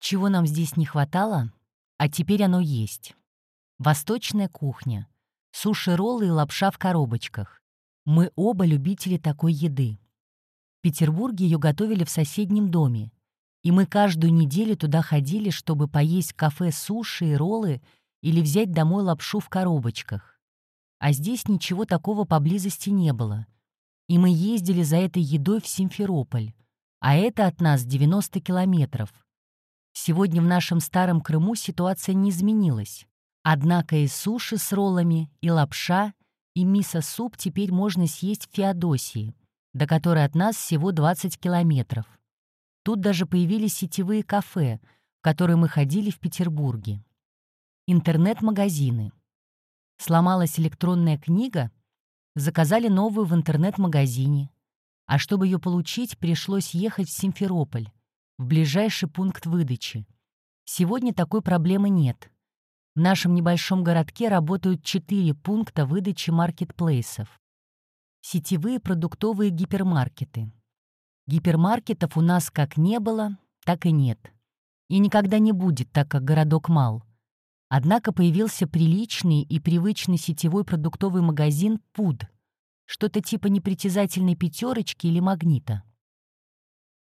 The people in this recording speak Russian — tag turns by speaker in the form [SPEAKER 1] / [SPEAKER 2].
[SPEAKER 1] Чего нам здесь не хватало, а теперь оно есть. Восточная кухня, суши-роллы и лапша в коробочках. Мы оба любители такой еды. В Петербурге ее готовили в соседнем доме, и мы каждую неделю туда ходили, чтобы поесть в кафе суши и роллы или взять домой лапшу в коробочках. А здесь ничего такого поблизости не было. И мы ездили за этой едой в Симферополь, а это от нас 90 километров. Сегодня в нашем старом Крыму ситуация не изменилась. Однако и суши с роллами, и лапша, и мисо-суп теперь можно съесть в Феодосии, до которой от нас всего 20 километров. Тут даже появились сетевые кафе, в которые мы ходили в Петербурге. Интернет-магазины. Сломалась электронная книга, заказали новую в интернет-магазине. А чтобы ее получить, пришлось ехать в Симферополь, в ближайший пункт выдачи. Сегодня такой проблемы нет. В нашем небольшом городке работают четыре пункта выдачи маркетплейсов. Сетевые продуктовые гипермаркеты. Гипермаркетов у нас как не было, так и нет. И никогда не будет, так как городок мал. Однако появился приличный и привычный сетевой продуктовый магазин «Пуд», что-то типа непритязательной пятерочки или магнита.